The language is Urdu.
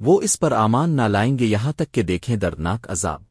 وہ اس پر آمان نہ لائیں گے یہاں تک کہ دیکھیں دردناک عذاب۔